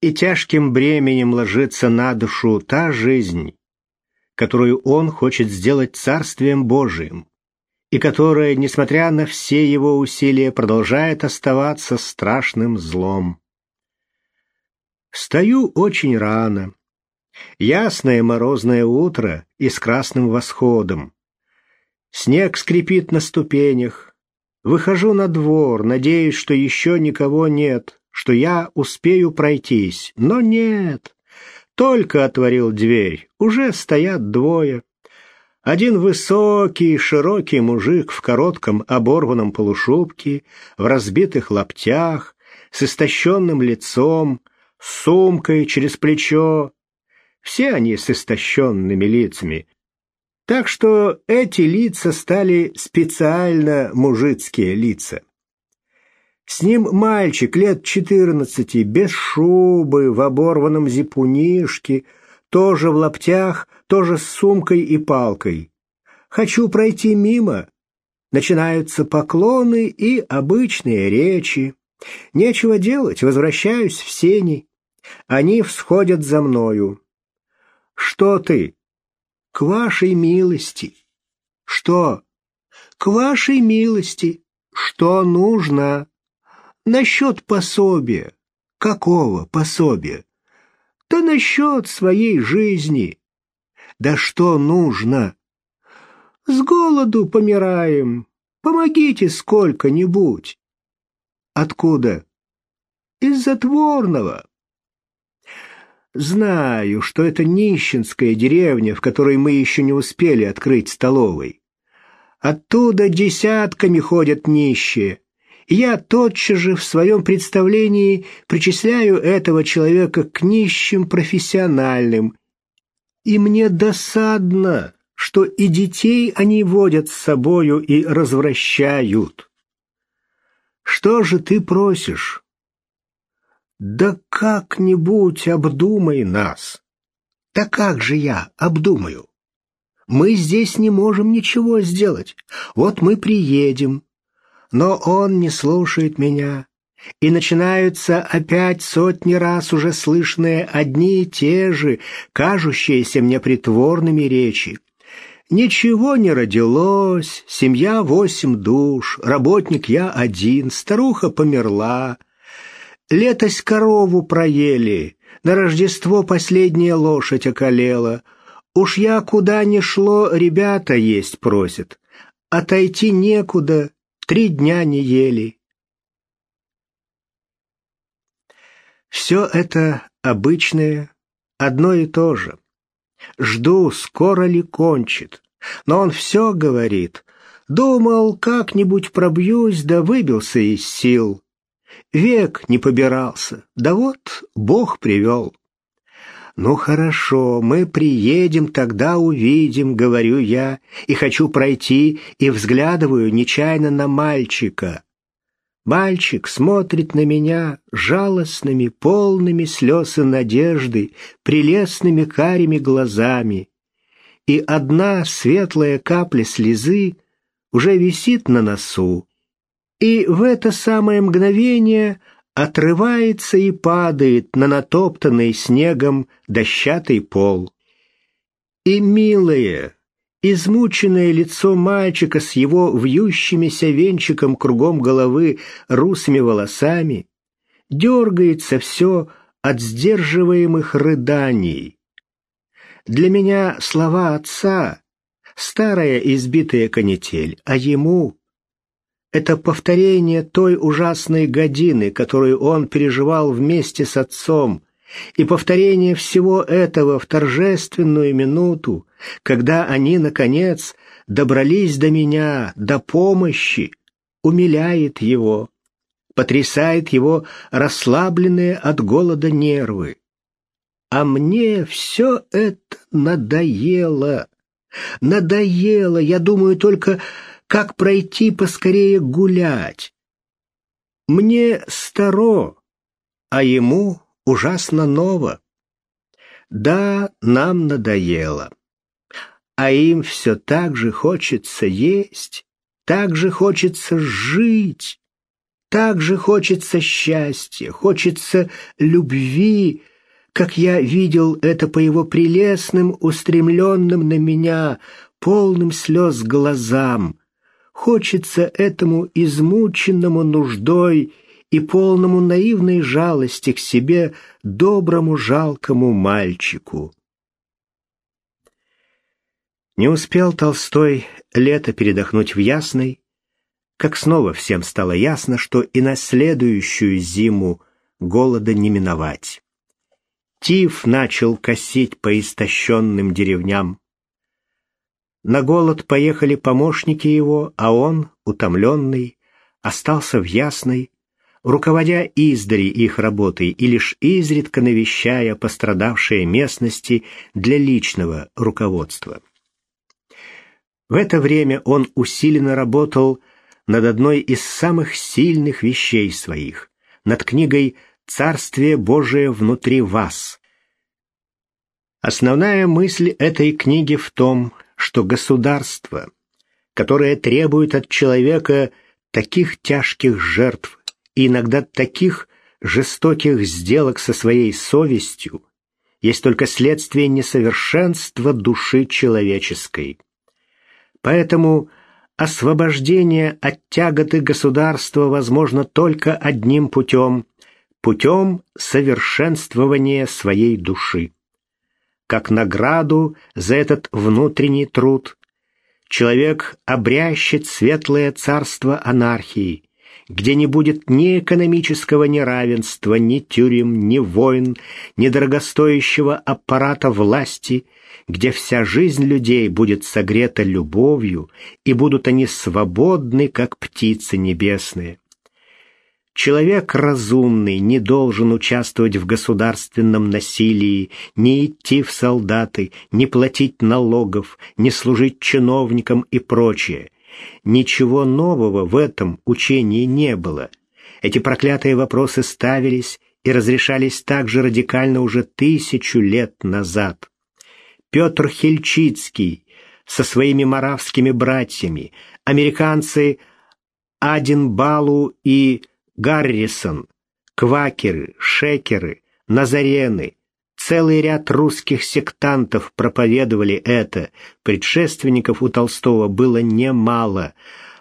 и тяжким бременем ложится на душу та жизнь, которую он хочет сделать Царствием Божиим, и которая, несмотря на все его усилия, продолжает оставаться страшным злом. Встаю очень рано. Ясное морозное утро и с красным восходом. Снег скрипит на ступенях. Выхожу на двор, надеюсь, что еще никого нет, что я успею пройтись. Но нет. Только отворил дверь, уже стоят двое. Один высокий, широкий мужик в коротком оборванном полушубке, в разбитых лаптях, с истощенным лицом, с сумкой через плечо. Все они с истощенными лицами. Так что эти лица стали специально мужицкие лица. С ним мальчик лет четырнадцати, без шубы, в оборванном зипунишке, тоже в лаптях, тоже с сумкой и палкой. Хочу пройти мимо. Начинаются поклоны и обычные речи. Нечего делать, возвращаюсь в сени. Они всходят за мною. «Что ты?» «К вашей милости». «Что?» «К вашей милости. Что нужно?» Насчет пособия. Какого пособия? Да насчет своей жизни. Да что нужно? С голоду помираем. Помогите сколько-нибудь. Откуда? Из затворного. Знаю, что это нищенская деревня, в которой мы еще не успели открыть столовой. Оттуда десятками ходят нищие я тотчас же в своем представлении причисляю этого человека к нищим профессиональным. И мне досадно, что и детей они водят с собою и развращают. Что же ты просишь? Да как-нибудь обдумай нас. Да как же я обдумаю? Мы здесь не можем ничего сделать. Вот мы приедем, но он не слушает меня, и начинаются опять сотни раз уже слышные одни и те же, кажущиеся мне притворными речи. Ничего не родилось, семья восемь душ, работник я один, старуха померла. Летось корову проели, на Рождество последняя лошадь околела. Уж я куда ни шло, ребята есть просят. Отойти некуда, Три дня не ели. Все это обычное, одно и то же. Жду, скоро ли кончит. Но он все говорит. Думал, как-нибудь пробьюсь, да выбился из сил. Век не побирался, да вот Бог привел. «Ну хорошо, мы приедем, тогда увидим», — говорю я, и хочу пройти, и взглядываю нечаянно на мальчика. Мальчик смотрит на меня жалостными, полными слез и надежды, прелестными карими глазами. И одна светлая капля слезы уже висит на носу. И в это самое мгновение отрывается и падает на натоптанный снегом дощатый пол. И милое, измученное лицо мальчика с его вьющимися венчиком кругом головы русыми волосами дергается все от сдерживаемых рыданий. Для меня слова отца — старая избитая канитель, а ему это повторение той ужасной годины, которую он переживал вместе с отцом, и повторение всего этого в торжественную минуту, когда они, наконец, добрались до меня, до помощи, умиляет его, потрясает его расслабленные от голода нервы. А мне все это надоело. Надоело, я думаю только как пройти поскорее гулять. Мне старо, а ему ужасно ново. Да, нам надоело. А им все так же хочется есть, так же хочется жить. так же хочется счастья, хочется любви, как я видел это по его прелестным, устремленным на меня, полным слез глазам. Хочется этому измученному нуждой и полному наивной жалости к себе доброму жалкому мальчику. Не успел Толстой лето передохнуть в Ясной, как снова всем стало ясно, что и на следующую зиму голода не миновать. Тиф начал косить по истощенным деревням. На голод поехали помощники его, а он, утомленный, остался в Ясной, руководя издали их работой и лишь изредка навещая пострадавшие местности для личного руководства. В это время он усиленно работал над одной из самых сильных вещей своих, над книгой «Царствие Божие внутри вас». Основная мысль этой книги в том, что государство, которое требует от человека таких тяжких жертв и иногда таких жестоких сделок со своей совестью, есть только следствие несовершенства души человеческой. Поэтому освобождение от тяготы государства возможно только одним путем – путем совершенствования своей души. Как награду за этот внутренний труд человек обрящет светлое царство анархии, где не будет ни экономического неравенства, ни тюрем, ни войн, ни дорогостоящего аппарата власти – где вся жизнь людей будет согрета любовью, и будут они свободны, как птицы небесные. Человек разумный не должен участвовать в государственном насилии, не идти в солдаты, не платить налогов, не служить чиновникам и прочее. Ничего нового в этом учении не было. Эти проклятые вопросы ставились и разрешались так же радикально уже тысячу лет назад. Петр Хельчицкий со своими маравскими братьями, американцы Адин Балу и Гаррисон, квакеры, шекеры, назарены, целый ряд русских сектантов проповедовали это, предшественников у Толстого было немало,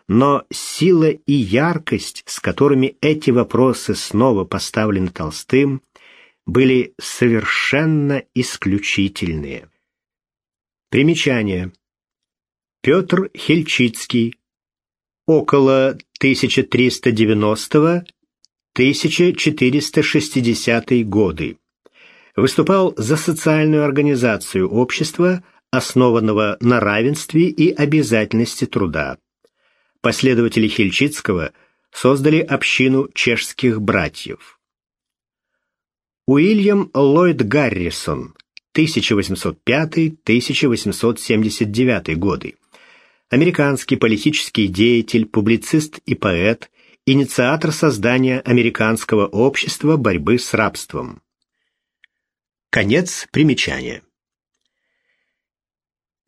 но сила и яркость, с которыми эти вопросы снова поставлены Толстым, были совершенно исключительные. Примечание. Петр Хельчицкий. Около 1390-1460 годы. Выступал за социальную организацию общества, основанного на равенстве и обязательности труда. Последователи Хельчицкого создали общину чешских братьев. Уильям Ллойд Гаррисон – 1805-1879 годы. Американский политический деятель, публицист и поэт, инициатор создания Американского общества борьбы с рабством. Конец примечания.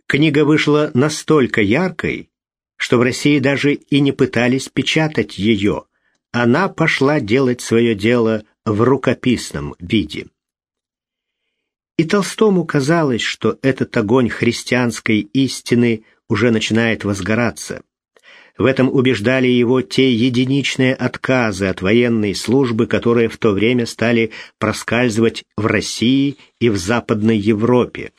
Книга вышла настолько яркой, что в России даже и не пытались печатать ее. Она пошла делать свое дело в рукописном виде. И Толстому казалось, что этот огонь христианской истины уже начинает возгораться. В этом убеждали его те единичные отказы от военной службы, которые в то время стали проскальзывать в России и в Западной Европе.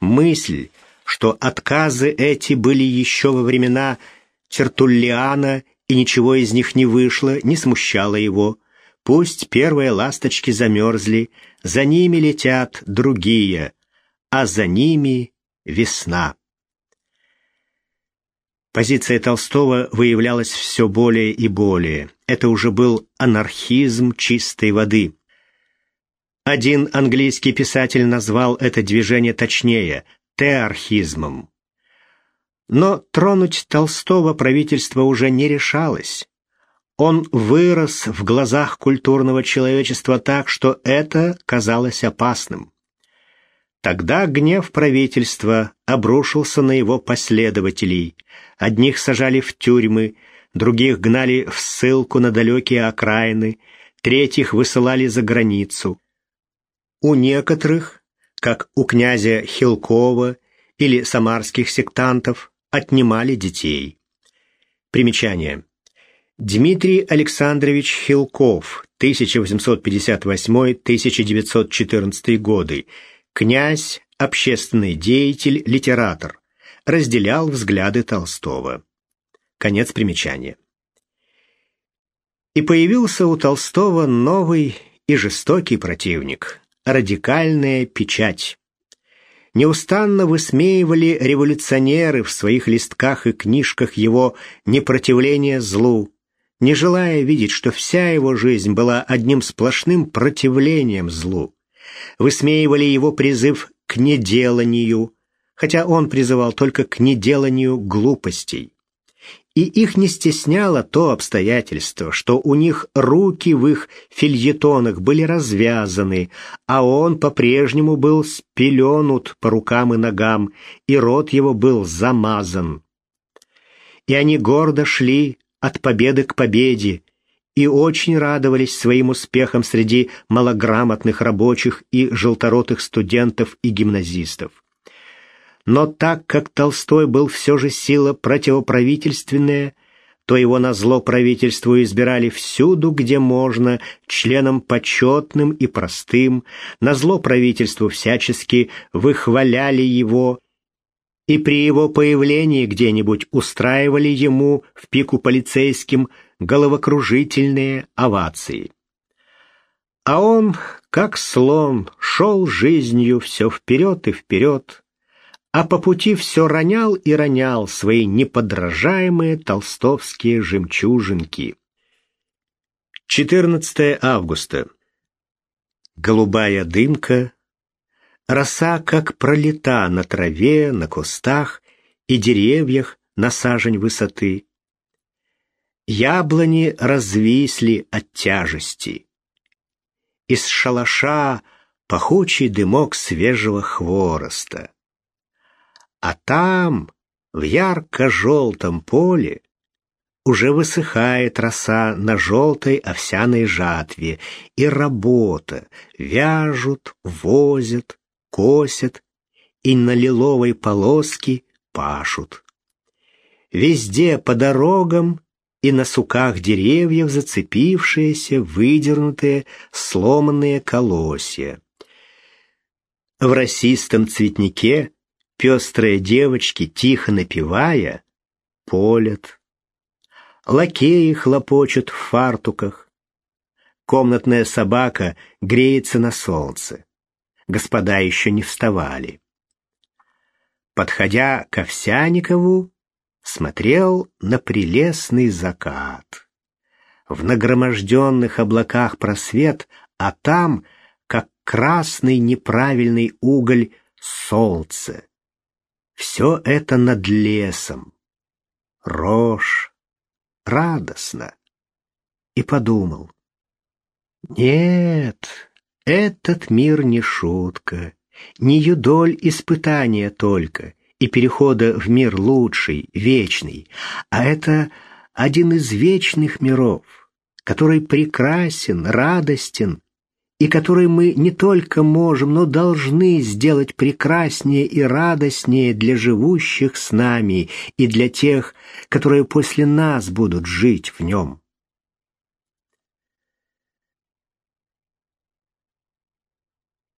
Мысль, что отказы эти были еще во времена Тертуллиана и ничего из них не вышло, не смущала его. Пусть первые ласточки замерзли, за ними летят другие, а за ними весна. Позиция Толстого выявлялась все более и более. Это уже был анархизм чистой воды. Один английский писатель назвал это движение точнее – теархизмом. Но тронуть Толстого правительство уже не решалось. Он вырос в глазах культурного человечества так, что это казалось опасным. Тогда гнев правительства обрушился на его последователей. Одних сажали в тюрьмы, других гнали в ссылку на далекие окраины, третьих высылали за границу. У некоторых, как у князя Хилкова или самарских сектантов, отнимали детей. Примечание. Дмитрий Александрович Хилков, 1858-1914 годы, князь, общественный деятель, литератор, разделял взгляды Толстого. Конец примечания. И появился у Толстого новый и жестокий противник – радикальная печать. Неустанно высмеивали революционеры в своих листках и книжках его непротивление злу, не желая видеть, что вся его жизнь была одним сплошным противлением злу. Высмеивали его призыв к неделанию, хотя он призывал только к неделанию глупостей. И их не стесняло то обстоятельство, что у них руки в их фильетонах были развязаны, а он по-прежнему был спеленут по рукам и ногам, и рот его был замазан. И они гордо шли от победы к победе и очень радовались своим успехам среди малограмотных рабочих и желторотых студентов и гимназистов. Но так как Толстой был все же сила противоправительственная, то его назло правительству избирали всюду, где можно, членом почетным и простым, назло правительству всячески выхваляли его и при его появлении где-нибудь устраивали ему в пику полицейским головокружительные овации. А он, как слон, шел жизнью все вперед и вперед, а по пути все ронял и ронял свои неподражаемые толстовские жемчужинки. 14 августа. Голубая дымка Роса, как пролета на траве, на кустах и деревьях на сажень высоты. Яблони развисли от тяжести. Из шалаша пахучий дымок свежего хвороста. А там, в ярко-желтом поле, уже высыхает роса на желтой овсяной жатве, и работа, вяжут, возят, косят и на лиловой полоске пашут. Везде по дорогам и на суках деревьев зацепившиеся, выдернутые, сломанные колосья. В росистом цветнике пестрые девочки, тихо напевая, полят. Лакеи хлопочут в фартуках. Комнатная собака греется на солнце господа еще не вставали. Подходя к Овсяникову, смотрел на прелестный закат. В нагроможденных облаках просвет, а там, как красный неправильный уголь, солнце. Все это над лесом. Рожь. Радостно. И подумал. Нет, этот мир не шутка, не юдоль испытания только и перехода в мир лучший, вечный, а это один из вечных миров, который прекрасен, радостен, и который мы не только можем, но должны сделать прекраснее и радостнее для живущих с нами и для тех, которые после нас будут жить в нем.